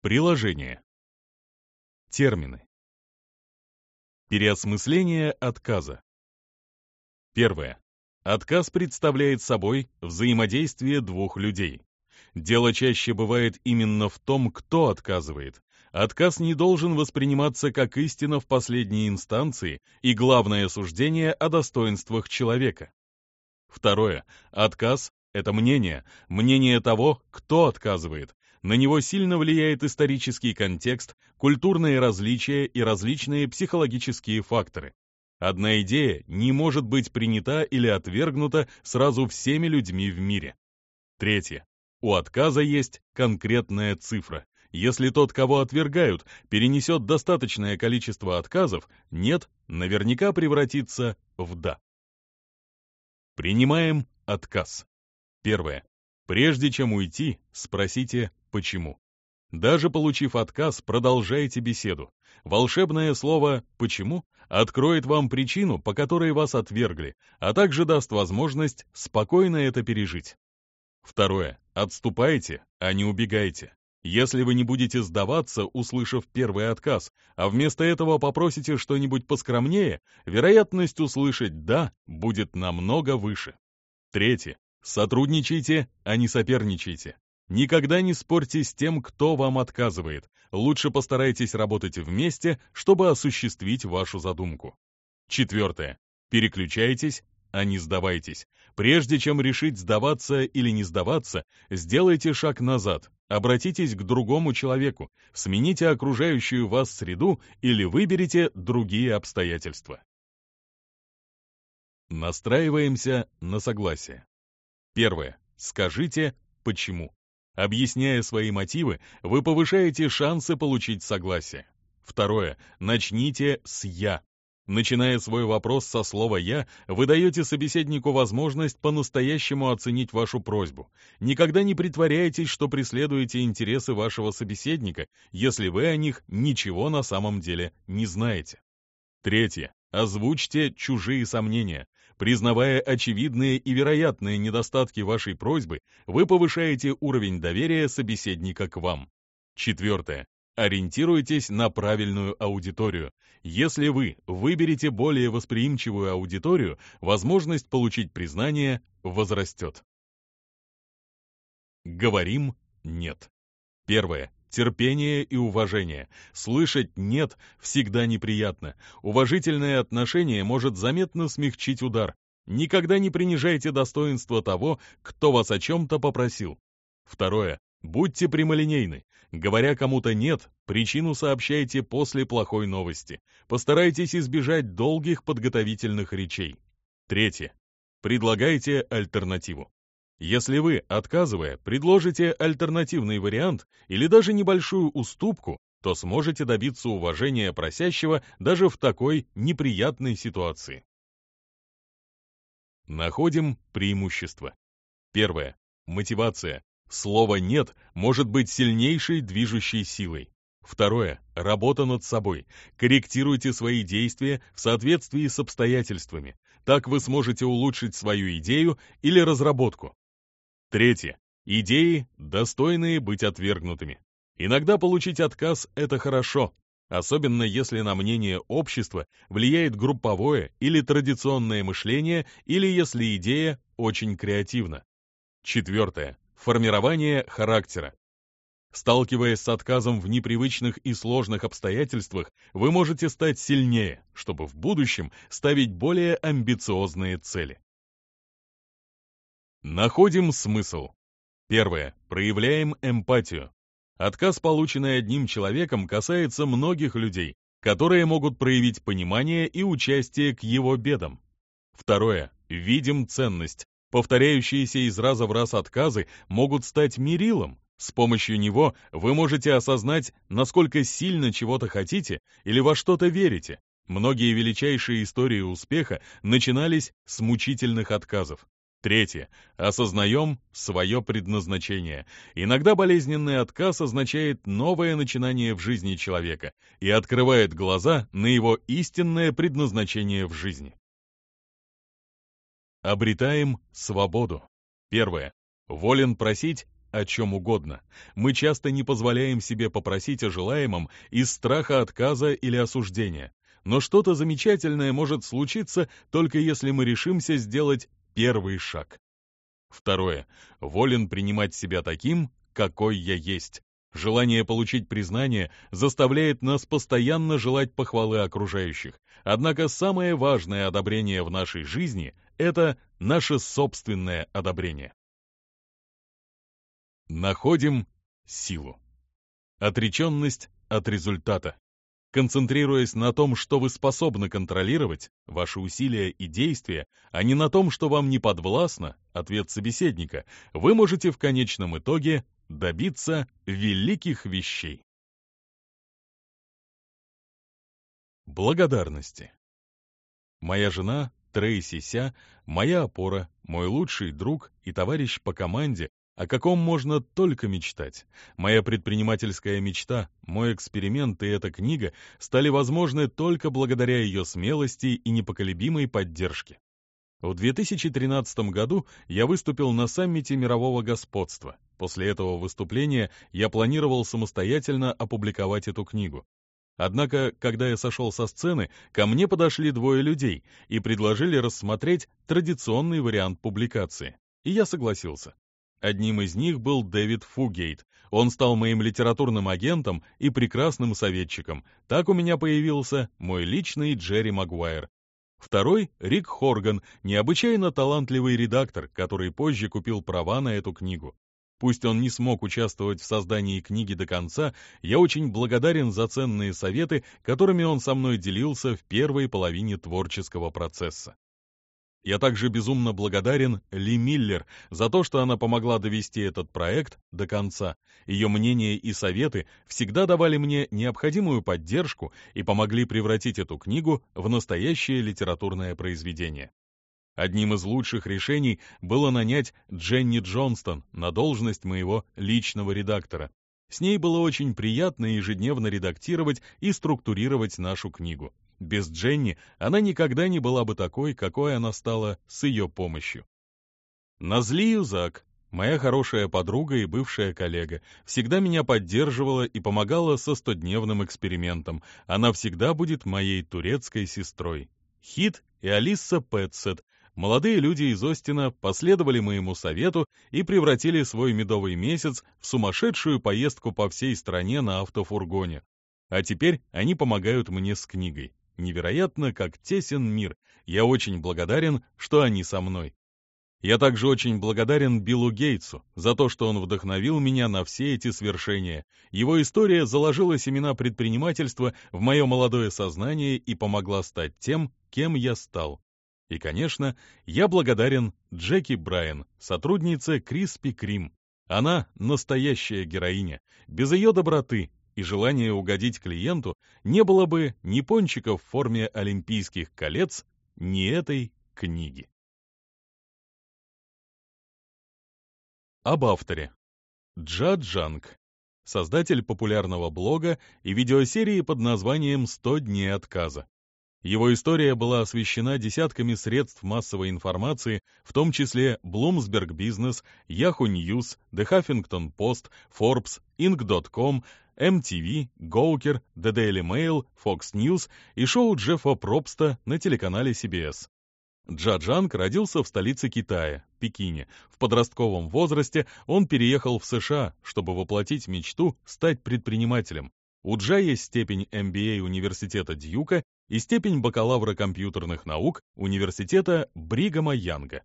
Приложение. Термины. Переосмысление отказа. Первое. Отказ представляет собой взаимодействие двух людей. Дело чаще бывает именно в том, кто отказывает. Отказ не должен восприниматься как истина в последней инстанции и главное суждение о достоинствах человека. Второе. Отказ — это мнение, мнение того, кто отказывает. На него сильно влияет исторический контекст, культурные различия и различные психологические факторы. Одна идея не может быть принята или отвергнута сразу всеми людьми в мире. Третье. У отказа есть конкретная цифра. Если тот, кого отвергают, перенесет достаточное количество отказов, нет, наверняка превратится в «да». Принимаем отказ. Первое. Прежде чем уйти, спросите «почему?». Даже получив отказ, продолжайте беседу. Волшебное слово «почему» откроет вам причину, по которой вас отвергли, а также даст возможность спокойно это пережить. Второе. Отступайте, а не убегайте. Если вы не будете сдаваться, услышав первый отказ, а вместо этого попросите что-нибудь поскромнее, вероятность услышать «да» будет намного выше. Третье. Сотрудничайте, а не соперничайте. Никогда не спорьте с тем, кто вам отказывает. Лучше постарайтесь работать вместе, чтобы осуществить вашу задумку. Четвертое. Переключайтесь, а не сдавайтесь. Прежде чем решить сдаваться или не сдаваться, сделайте шаг назад, обратитесь к другому человеку, смените окружающую вас среду или выберите другие обстоятельства. Настраиваемся на согласие. Первое. Скажите «почему». Объясняя свои мотивы, вы повышаете шансы получить согласие. Второе. Начните с «я». Начиная свой вопрос со слова «я», вы даете собеседнику возможность по-настоящему оценить вашу просьбу. Никогда не притворяйтесь, что преследуете интересы вашего собеседника, если вы о них ничего на самом деле не знаете. Третье. Озвучьте чужие сомнения. Признавая очевидные и вероятные недостатки вашей просьбы, вы повышаете уровень доверия собеседника к вам. Четвертое. Ориентируйтесь на правильную аудиторию. Если вы выберете более восприимчивую аудиторию, возможность получить признание возрастет. Говорим «нет». Первое. Терпение и уважение. Слышать «нет» всегда неприятно. Уважительное отношение может заметно смягчить удар. Никогда не принижайте достоинство того, кто вас о чем-то попросил. Второе. Будьте прямолинейны. Говоря кому-то «нет», причину сообщайте после плохой новости. Постарайтесь избежать долгих подготовительных речей. Третье. Предлагайте альтернативу. Если вы, отказывая, предложите альтернативный вариант или даже небольшую уступку, то сможете добиться уважения просящего даже в такой неприятной ситуации. Находим преимущество. Первое. Мотивация. Слово «нет» может быть сильнейшей движущей силой. Второе. Работа над собой. Корректируйте свои действия в соответствии с обстоятельствами. Так вы сможете улучшить свою идею или разработку. Третье. Идеи, достойные быть отвергнутыми. Иногда получить отказ – это хорошо, особенно если на мнение общества влияет групповое или традиционное мышление, или если идея очень креативна. Четвертое. Формирование характера. Сталкиваясь с отказом в непривычных и сложных обстоятельствах, вы можете стать сильнее, чтобы в будущем ставить более амбициозные цели. Находим смысл. Первое. Проявляем эмпатию. Отказ, полученный одним человеком, касается многих людей, которые могут проявить понимание и участие к его бедам. Второе. Видим ценность. Повторяющиеся из раза в раз отказы могут стать мерилом. С помощью него вы можете осознать, насколько сильно чего-то хотите или во что-то верите. Многие величайшие истории успеха начинались с мучительных отказов. Третье. Осознаем свое предназначение. Иногда болезненный отказ означает новое начинание в жизни человека и открывает глаза на его истинное предназначение в жизни. Обретаем свободу. Первое. Волен просить о чем угодно. Мы часто не позволяем себе попросить о желаемом из страха отказа или осуждения. Но что-то замечательное может случиться, только если мы решимся сделать первый шаг. Второе. Волен принимать себя таким, какой я есть. Желание получить признание заставляет нас постоянно желать похвалы окружающих. Однако самое важное одобрение в нашей жизни – это наше собственное одобрение. Находим силу. Отреченность от результата. Концентрируясь на том, что вы способны контролировать, ваши усилия и действия, а не на том, что вам не подвластно, ответ собеседника, вы можете в конечном итоге добиться великих вещей. Благодарности. Моя жена, Трейси Ся, моя опора, мой лучший друг и товарищ по команде, о каком можно только мечтать. Моя предпринимательская мечта, мой эксперимент и эта книга стали возможны только благодаря ее смелости и непоколебимой поддержке. В 2013 году я выступил на саммите мирового господства. После этого выступления я планировал самостоятельно опубликовать эту книгу. Однако, когда я сошел со сцены, ко мне подошли двое людей и предложили рассмотреть традиционный вариант публикации. И я согласился. Одним из них был Дэвид Фугейт. Он стал моим литературным агентом и прекрасным советчиком. Так у меня появился мой личный Джерри Магуайр. Второй — Рик Хорган, необычайно талантливый редактор, который позже купил права на эту книгу. Пусть он не смог участвовать в создании книги до конца, я очень благодарен за ценные советы, которыми он со мной делился в первой половине творческого процесса. Я также безумно благодарен Ли Миллер за то, что она помогла довести этот проект до конца. Ее мнение и советы всегда давали мне необходимую поддержку и помогли превратить эту книгу в настоящее литературное произведение. Одним из лучших решений было нанять Дженни Джонстон на должность моего личного редактора. С ней было очень приятно ежедневно редактировать и структурировать нашу книгу. Без Дженни она никогда не была бы такой, какой она стала с ее помощью. Назли Юзак, моя хорошая подруга и бывшая коллега, всегда меня поддерживала и помогала со стодневным экспериментом. Она всегда будет моей турецкой сестрой. Хит и Алиса Пэтсет, молодые люди из Остина, последовали моему совету и превратили свой медовый месяц в сумасшедшую поездку по всей стране на автофургоне. А теперь они помогают мне с книгой. Невероятно, как тесен мир. Я очень благодарен, что они со мной. Я также очень благодарен Биллу Гейтсу за то, что он вдохновил меня на все эти свершения. Его история заложила семена предпринимательства в мое молодое сознание и помогла стать тем, кем я стал. И, конечно, я благодарен Джеки Брайан, сотруднице Криспи Крим. Она настоящая героиня. Без ее доброты, и желание угодить клиенту, не было бы ни пончиков в форме олимпийских колец, ни этой книги. Об авторе. Джа Джанг, создатель популярного блога и видеосерии под названием «100 дней отказа». Его история была освещена десятками средств массовой информации, в том числе Bloomsburg Business, Yahoo News, The Huffington Post, Forbes, Inc.com, MTV, Gawker, The Daily Mail, Fox News и шоу Джеффа Пробста на телеканале CBS. Джаджанг родился в столице Китая, Пекине. В подростковом возрасте он переехал в США, чтобы воплотить мечту стать предпринимателем. У Джа есть степень MBA университета Дьюка и степень бакалавра компьютерных наук университета Бригама Янга.